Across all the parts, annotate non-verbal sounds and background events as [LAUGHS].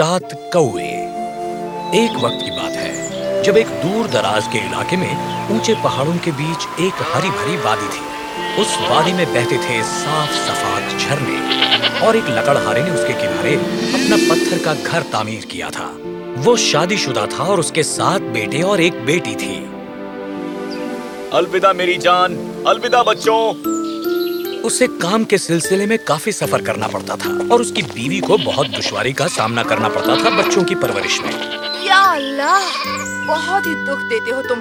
سات کوے۔ ایک وقت کی بات ہے، جب ایک دور دراز کے علاقے میں اونچے پہاڑوں کے بیچ ایک ہری بھری وادی تھی۔ اس وادی میں بہتے تھے صاف صفات جھرنے اور ایک لکڑہارے نے اس کے کنارے اپنا پتھر کا گھر تعمیر کیا تھا۔ وہ شادی شدہ تھا اور اس کے سات بیٹے اور ایک بیٹی تھی۔ الوداع میری جان، الوداع بچوں۔ اسے کام کے سلسلے میں کافی سفر کرنا پڑتا تھا اور اس کی بیوی کو بہت دشواری کا سامنا کرنا پڑتا تھا بچوں کی پرورش میں۔ یا اللہ بہت ہی دکھ دیتے ہو تم۔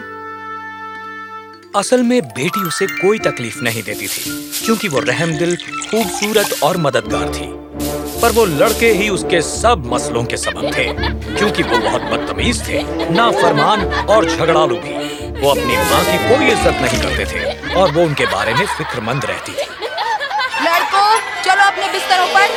اصل میں بیٹی اسے کوئی تکلیف نہیں دیتی تھی کیونکہ وہ رحم دل خوبصورت اور مددگار تھی۔ پر وہ لڑکے ہی اس کے سب مسلوں کے سبب تھے کیونکہ وہ بہت بدتمیز تھے نافرمان اور جھگڑالو بھی۔ وہ اپنی ماں کی کوئی عزت نہیں کرتے تھے اور وہ ان کے بارے میں فکر مند رہتی تھی۔ چلو اپنے بستروں پر۔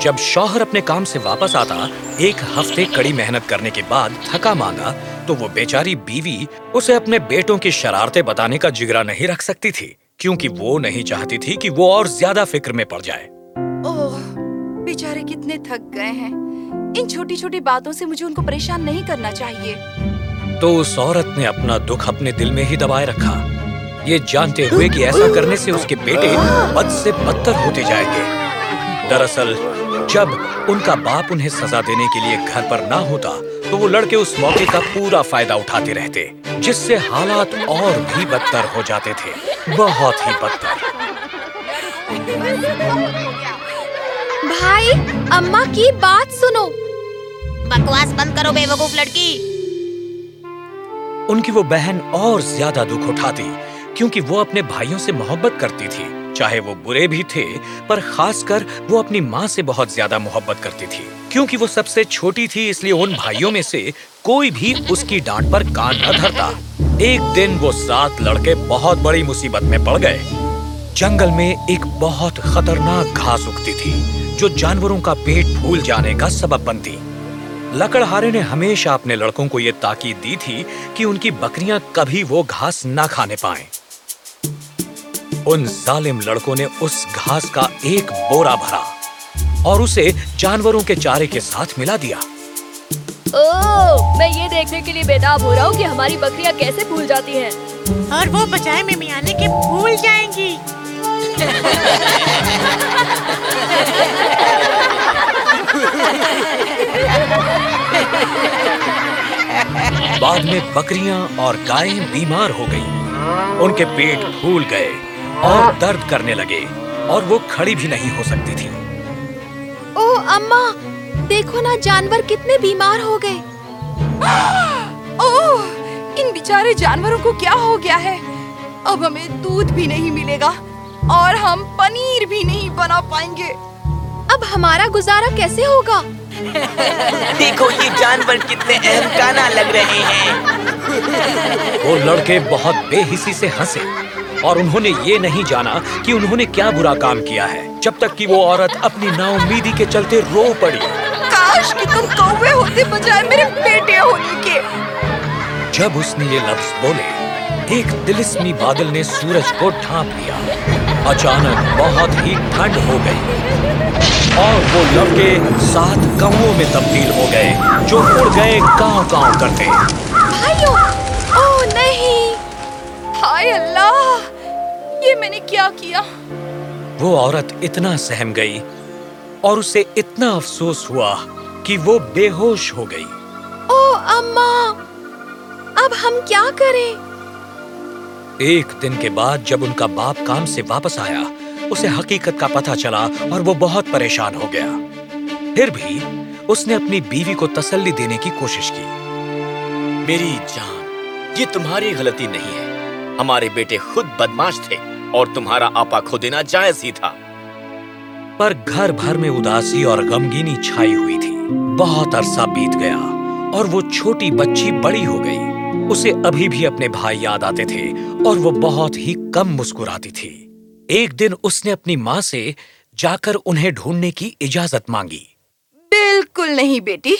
جب شوہر اپنے کام سے واپس آتا ایک ہفتے کڑی محنت کرنے کے بعد تھکا مانگا تو وہ بیچاری بیوی اسے اپنے بیٹوں کی شرارتیں بتانے کا جگرا نہیں رکھ سکتی تھی کیونکہ وہ نہیں چاہتی تھی کہ وہ اور زیادہ فکر میں پڑ جائے۔ اوہ، بیچارے کتنے تھک گئے ہیں۔ ان چھوٹی چھوٹی باتوں سے مجھے ان کو پریشان نہیں کرنا چاہیے۔ تو اس عورت نے اپنا دکھ اپنے دل میں ہی دبائے رکھا۔ یہ جانتے ہوئے کہ ایسا کرنے سے اس کے بیٹے بد سے بدتر ہوتے جائیں گے۔ دراصل جب ان کا باپ انہیں سزا دینے کے لیے گھر پر نہ ہوتا تو وہ لڑکے اس موقع کا پورا فائدہ اٹھاتے رہتے جس سے حالات اور بھی بدتر ہو جاتے تھے۔ بہت ہی بدتر۔ بھائی اماں کی بات سنو۔ بکواس بند کرو بے وقوف لڑکی۔ ان کی وہ بہن اور زیادہ دکھ اٹھاتی، کیونکہ وہ اپنے بھائیوں سے محبت کرتی تھی۔ چاہے وہ برے بھی تھے، پر خاص کر وہ اپنی ماں سے بہت زیادہ محبت کرتی تھی۔ کیونکہ وہ سب سے چھوٹی تھی، اس لیے ان بھائیوں میں سے کوئی بھی اس کی ڈانٹ پر کان نہ دھرتا۔ ایک دن وہ سات لڑکے بہت بڑی مصیبت میں پڑ گئے۔ جنگل میں ایک بہت خطرناک گھاس اگتی تھی، جو جانوروں کا پیٹ پھول جانے کا سبب بنتی۔ لکڑہارے نے ہمیشہ اپنے لڑکوں کو یہ تاکید دی تھی کہ ان کی بکریاں کبھی وہ گھاس نہ کھانے پائیں۔ ان ظالم لڑکوں نے اس گھاس کا ایک بورا بھرا اور اسے جانوروں کے چارے کے ساتھ ملا دیا۔ میں یہ دیکھنے کے لیے بیداب ہو رہا ہوں کہ ہماری بکریاں کیسے بھول جاتی ہیں۔ اور وہ بچائے میں میانے کے بھول جائیں گی۔ [LAUGHS] بعد میں بکریاں اور گائیں بیمار ہو گئیں۔ ان کے پیٹ پھول گئے اور درد کرنے لگے اور وہ کھڑی بھی نہیں ہو سکتی تھی۔ او اماں دیکھو نا جانور کتنے بیمار ہو گئے۔ اوہ ان بیچارے جانوروں کو کیا ہو گیا ہے؟ اب ہمیں دودھ بھی نہیں ملے گا اور ہم پنیر بھی نہیں بنا پائیں گے۔ اب ہمارا گزارا کیسے ہوگا؟ دیکھو یہ جانور کتنے اہم کانا لگ رہے ہیں وہ لڑکے بہت بے حسی سے ہنسے اور انہوں نے یہ نہیں جانا کہ انہوں نے کیا برا کام کیا ہے جب تک کہ وہ عورت اپنی نا امیدی کے چلتے رو پڑی کاش کہ تم کوے ہوتے بجائے میرے بیٹے ہونے کے جب اس نے یہ لفظ بولے ایک دلسمی بادل نے سورج کو ڈھانپ لیا۔ اچانک بہت ہی ٹھنڈ ہو گئی۔ اور وہ لڑکے سات کموں میں تبدیل ہو گئے جو اڑ گئے کاؤں کاؤں کرتے۔ بھائیو او نہیں۔ ہائے اللہ یہ میں نے کیا کیا؟ وہ عورت اتنا سہم گئی اور اسے اتنا افسوس ہوا کہ وہ بے ہوش ہو گئی۔ او اماں اب ہم کیا کریں؟ ایک دن کے بعد جب ان کا باپ کام سے واپس آیا، اسے حقیقت کا پتہ چلا اور وہ بہت پریشان ہو گیا۔ پھر بھی اس نے اپنی بیوی کو تسلی دینے کی کوشش کی۔ میری جان، یہ تمہاری غلطی نہیں ہے۔ ہمارے بیٹے خود بدماش تھے اور تمہارا آپا کھو دینا جائز ہی تھا۔ پر گھر بھر میں اداسی اور غمگینی چھائی ہوئی تھی۔ بہت عرصہ بیت گیا اور وہ چھوٹی بچی بڑی ہو گئی۔ اسے ابھی بھی اپنے بھائی یاد آتے تھے اور وہ بہت ہی کم مسکراتی تھی۔ ایک دن اس نے اپنی ماں سے جا کر انہیں ڈھونڈنے کی اجازت مانگی۔ بالکل نہیں بیٹی،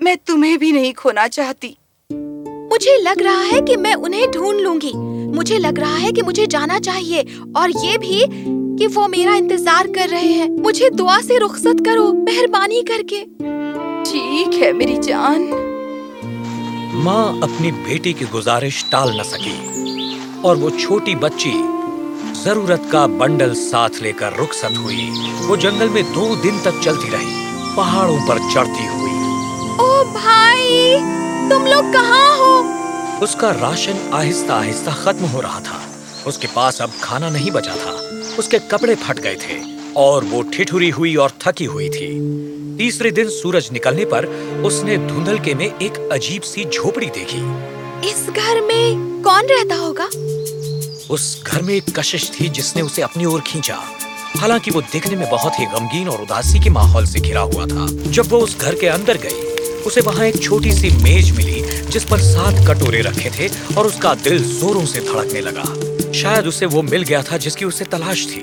میں تمہیں بھی نہیں کھونا چاہتی۔ مجھے لگ رہا ہے کہ میں انہیں ڈھونڈ لوں گی۔ مجھے لگ رہا ہے کہ مجھے جانا چاہیے اور یہ بھی کہ وہ میرا انتظار کر رہے ہیں۔ مجھے دعا سے رخصت کرو، مہربانی کر کے۔ ٹھیک ہے میری جان۔ ماں اپنی بیٹی کی گزارش ٹال نہ سکی اور وہ چھوٹی بچی ضرورت کا بنڈل ساتھ لے کر رخصت ہوئی۔ وہ جنگل میں دو دن تک چلتی رہی پہاڑوں پر چڑھتی ہوئی۔ او بھائی تم لوگ کہاں ہو؟ اس کا راشن آہستہ آہستہ ختم ہو رہا تھا۔ اس کے پاس اب کھانا نہیں بچا تھا۔ اس کے کپڑے پھٹ گئے تھے اور وہ ٹھٹھری ہوئی اور تھکی ہوئی تھی۔ تیسرے دن سورج نکلنے پر اس نے دھندل کے میں ایک عجیب سی جھوپڑی دیکھی۔ اس گھر میں کون رہتا ہوگا؟ اس گھر میں ایک کشش تھی جس نے اسے اپنی اور کھینچا۔ حالانکہ وہ دیکھنے میں بہت ہی غمگین اور اداسی کے ماحول سے گھرا ہوا تھا۔ جب وہ اس گھر کے اندر گئی اسے وہاں ایک چھوٹی سی میز ملی جس پر سات کٹورے رکھے تھے اور اس کا دل زوروں سے دھڑکنے لگا۔ شاید اسے وہ مل گیا تھا جس کی اسے تلاش تھی۔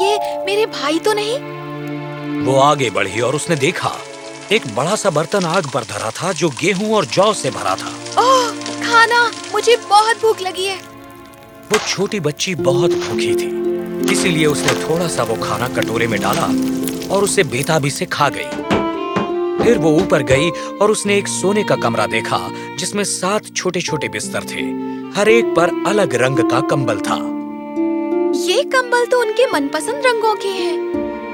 یہ میرے بھائی تو نہیں؟ وہ آگے بڑھی اور اس نے دیکھا ایک بڑا سا برتن آگ پر دھرا تھا جو گیہوں اور جو سے بھرا تھا۔ اوہ کھانا مجھے بہت بھوک لگی ہے۔ وہ چھوٹی بچی بہت بھوکی تھی اسی لیے اس نے تھوڑا سا وہ کھانا کٹورے میں ڈالا اور اسے بیتابی سے کھا گئی۔ پھر وہ اوپر گئی اور اس نے ایک سونے کا کمرہ دیکھا جس میں سات چھوٹے چھوٹے بستر تھے۔ ہر ایک پر الگ رنگ کا کمبل تھا۔ یہ کمبل تو ان کے من پسند رنگوں کے ہیں۔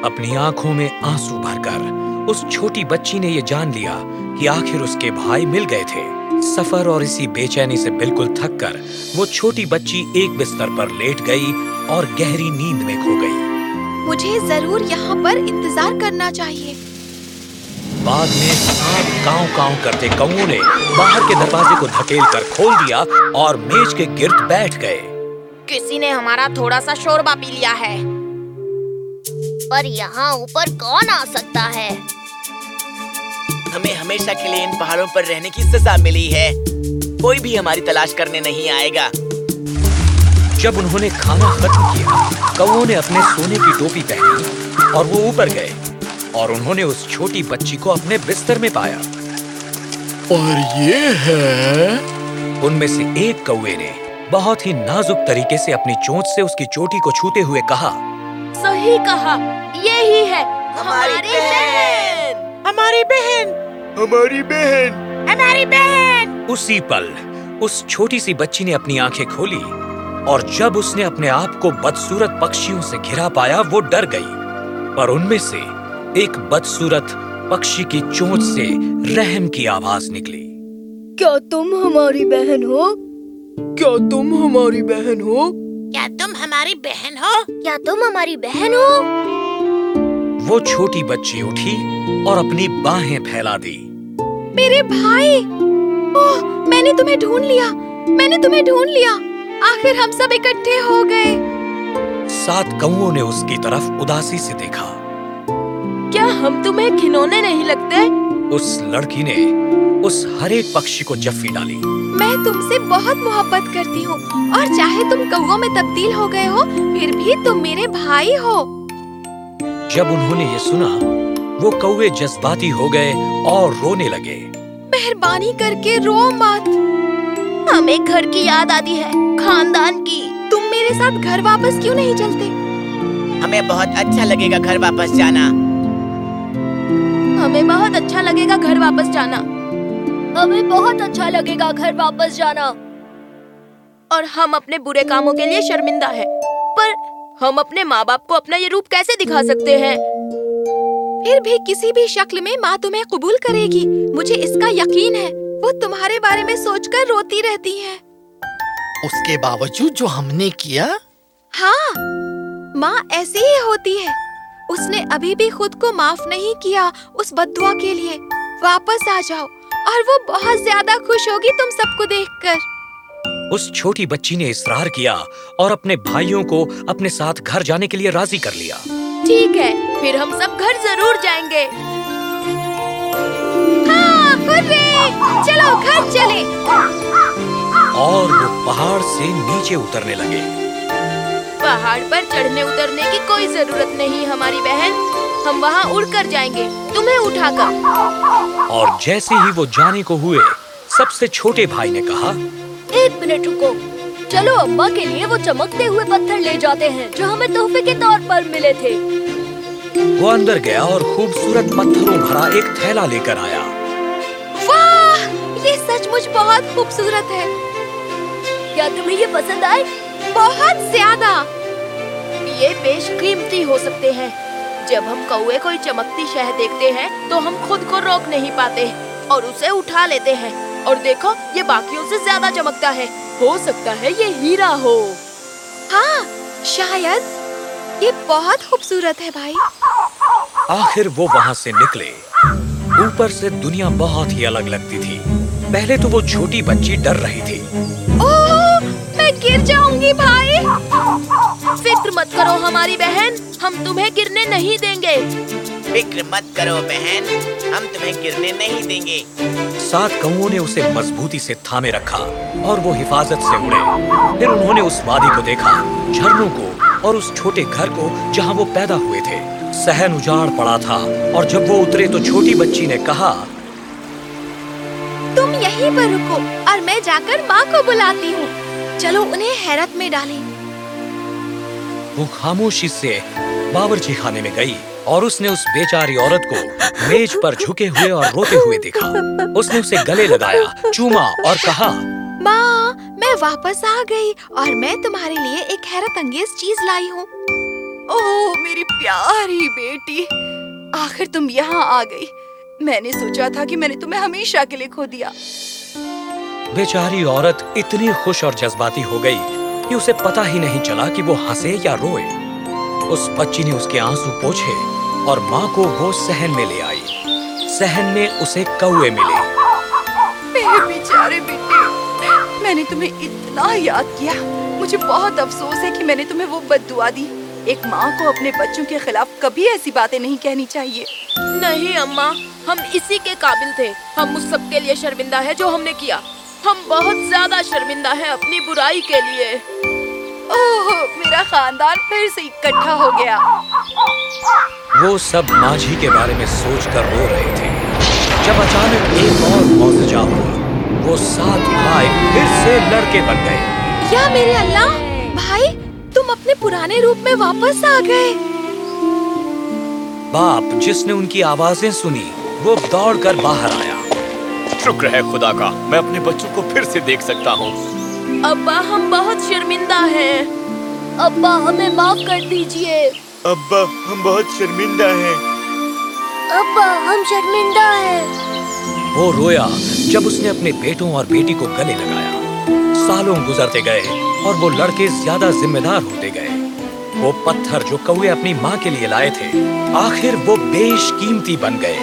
اپنی آنکھوں میں آنسو بھر کر اس چھوٹی بچی نے یہ جان لیا کہ آخر اس کے بھائی مل گئے تھے۔ سفر اور اسی بے چینی سے بالکل تھک کر وہ چھوٹی بچی ایک بستر پر لیٹ گئی اور گہری نیند میں کھو گئی۔ مجھے ضرور یہاں پر انتظار کرنا چاہیے۔ بعد میں سانپ کاؤں کاؤں کرتے کاؤں نے باہر کے دروازے کو دھکیل کر کھول دیا اور میز کے گرد بیٹھ گئے۔ کسی نے ہمارا تھوڑا سا شوربا پی لیا ہے پر یہاں اوپر کون آ سکتا ہے ہمیں ہمیشہ کے لیے ان پہاڑوں پر رہنے کی سزا ملی ہے کوئی بھی ہماری تلاش کرنے نہیں آئے گا جب انہوں نے کھانا ختم کیا کووں نے اپنے سونے کی ٹوپی پہنی اور وہ اوپر گئے اور انہوں نے اس چھوٹی بچی کو اپنے بستر میں پایا اور یہ ہے ان میں سے ایک کوے نے بہت ہی نازک طریقے سے اپنی چونچ سے اس کی چوٹی کو چھوتے ہوئے کہا صحیح کہا یہی ہے ہماری بہن۔ ہماری بہن۔ ہماری بہن۔ ہماری بہن۔ اسی پل اس چھوٹی سی بچی نے اپنی آنکھیں کھولی اور جب اس نے اپنے آپ کو بدسورت پکشیوں سے گھرا پایا وہ ڈر گئی۔ پر ان میں سے ایک بدسورت پکشی کی چونچ سے رحم کی آواز نکلی۔ کیا تم ہماری بہن ہو؟ کیا تم ہماری بہن ہو؟ کیا تم ہماری بہن ہو؟ کیا تم ہماری بہن ہو؟ وہ چھوٹی بچی اٹھی اور اپنی باہیں پھیلا دی۔ میرے بھائی! اوہ میں نے تمہیں ڈھونڈ لیا۔ میں نے تمہیں ڈھونڈ لیا۔ آخر ہم سب اکٹھے ہو گئے۔ سات کوں نے اس کی طرف اداسی سے دیکھا۔ کیا ہم تمہیں کھلونے نہیں لگتے؟ اس لڑکی نے اس ہر ایک پکشی کو جفی ڈالی۔ میں تم سے بہت محبت کرتی ہوں اور چاہے تم کوں میں تبدیل ہو گئے ہو پھر بھی تم میرے بھائی ہو۔ جب انہوں نے یہ سنا وہ کوے جذباتی ہو گئے اور رونے لگے۔ مہربانی کر کے رو مت۔ ہمیں گھر کی یاد آتی ہے خاندان کی۔ تم میرے ساتھ گھر واپس کیوں نہیں چلتے؟ ہمیں بہت اچھا لگے گا گھر واپس جانا۔ ہمیں بہت اچھا لگے گا گھر واپس جانا۔ ہمیں بہت اچھا لگے گا گھر واپس جانا۔ اور ہم اپنے برے کاموں کے لیے شرمندہ ہیں۔ پر ہم اپنے ماں باپ کو اپنا یہ روپ کیسے دکھا سکتے ہیں؟ پھر بھی کسی بھی شکل میں ماں تمہیں قبول کرے گی۔ مجھے اس کا یقین ہے۔ وہ تمہارے بارے میں سوچ کر روتی رہتی ہے اس کے باوجود جو ہم نے کیا۔ ہاں ماں ایسی ہی ہوتی ہے۔ اس نے ابھی بھی خود کو معاف نہیں کیا اس بدعا کے لیے۔ واپس آ جاؤ۔ اور وہ بہت زیادہ خوش ہوگی تم سب کو دیکھ کر۔ اس چھوٹی بچی نے اصرار کیا اور اپنے بھائیوں کو اپنے ساتھ گھر جانے کے لیے راضی کر لیا۔ ٹھیک ہے پھر ہم سب گھر ضرور جائیں گے۔ ہاں، چلو گھر چلے۔ اور وہ پہاڑ سے نیچے اترنے لگے۔ پہاڑ پر چڑھنے اترنے کی کوئی ضرورت نہیں ہماری بہن۔ ہم وہاں اڑ کر جائیں گے۔ تمہیں اٹھا کر۔ اور جیسے ہی وہ جانے کو ہوئے سب سے چھوٹے بھائی نے کہا ایک منٹ رکو۔ چلو ابا کے لیے وہ چمکتے ہوئے پتھر لے جاتے ہیں جو ہمیں تحفے کے طور پر ملے تھے۔ وہ اندر گیا اور خوبصورت پتھروں بھرا ایک تھیلا لے کر آیا۔ واہ! یہ سچ مچ بہت خوبصورت ہے۔ کیا تمہیں یہ پسند آئے؟ بہت زیادہ۔ یہ بیش قیمتی ہو سکتے ہیں۔ جب ہم کوے کوئی چمکتی شہ دیکھتے ہیں تو ہم خود کو روک نہیں پاتے اور اسے اٹھا لیتے ہیں۔ اور دیکھو یہ باقیوں سے زیادہ چمکتا ہے۔ ہو سکتا ہے یہ ہیرا ہو۔ ہاں شاید۔ یہ بہت خوبصورت ہے بھائی۔ آخر وہ وہاں سے نکلے۔ اوپر سے دنیا بہت ہی الگ لگتی تھی۔ پہلے تو وہ چھوٹی بچی ڈر رہی تھی۔ میں گر جاؤں گی بھائی۔ فکر مت کرو ہماری بہن ہم تمہیں گرنے نہیں دیں گے۔ فکر مت کرو بہن ہم تمہیں گرنے نہیں دیں گے۔ سات کوں نے اسے مضبوطی سے تھامے رکھا اور وہ حفاظت سے اڑے۔ پھر انہوں نے اس وادی کو دیکھا جھرنوں کو اور اس چھوٹے گھر کو جہاں وہ پیدا ہوئے تھے۔ سہن اجاڑ پڑا تھا اور جب وہ اترے تو چھوٹی بچی نے کہا یہیں پر رکو اور میں جا کر ماں کو بلاتی ہوں۔ چلو انہیں حیرت میں ڈالیں۔ وہ خاموشی سے باورچی خانے میں گئی اور اس نے اس بیچاری عورت کو میز پر جھکے ہوئے اور روتے ہوئے دیکھا۔ اس نے اسے گلے لگایا چوما اور کہا ماں میں واپس آ گئی اور میں تمہارے لیے ایک حیرت انگیز چیز لائی ہوں۔ اوہ میری پیاری بیٹی آخر تم یہاں آ گئی۔ میں نے سوچا تھا کہ میں نے تمہیں ہمیشہ کے لیے کھو دیا۔ بیچاری عورت اتنی خوش اور جذباتی ہو گئی کہ اسے پتا ہی نہیں چلا کہ وہ ہنسے یا روئے۔ اس بچی نے اس کے آنسو پوچھے اور ماں کو وہ سہن میں لے آئی۔ سہن میں اسے کوئے ملے۔ میرے بیچارے بیٹے میں نے تمہیں اتنا یاد کیا۔ مجھے بہت افسوس ہے کہ میں نے تمہیں وہ بد دعا دی۔ ایک ماں کو اپنے بچوں کے خلاف کبھی ایسی باتیں نہیں کہنی چاہیے۔ نہیں اماں۔ ہم اسی کے قابل تھے۔ ہم اس سب کے لیے شرمندہ ہے جو ہم نے کیا۔ ہم بہت زیادہ شرمندہ ہیں اپنی برائی کے لیے۔ اوہ میرا خاندان پھر سے اکٹھا ہو گیا۔ وہ سب ماجھی کے بارے میں سوچ کر رو رہے تھے۔ جب اچانک ایک اور موجودہ ہوا وہ سات بھائی پھر سے لڑکے بن گئے۔ کیا میرے اللہ بھائی تم اپنے پرانے روپ میں واپس آ گئے۔ باپ جس نے ان کی آوازیں سنی وہ دوڑ کر باہر آیا۔ شکر ہے خدا کا میں اپنے بچوں کو پھر سے دیکھ سکتا ہوں۔ ابا ہم بہت شرمندہ ہیں۔ ابا ہمیں معاف کر دیجیے۔ ابا ہم بہت شرمندہ ہیں۔ ابا ہم شرمندہ ہیں۔ وہ رویا جب اس نے اپنے بیٹوں اور بیٹی کو گلے لگایا۔ سالوں گزرتے گئے اور وہ لڑکے زیادہ ذمہ دار ہوتے گئے۔ وہ پتھر جو کوے اپنی ماں کے لیے لائے تھے آخر وہ بیش قیمتی بن گئے۔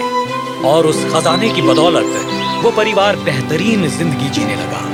اور اس خزانے کی بدولت وہ پریوار بہترین زندگی جینے لگا۔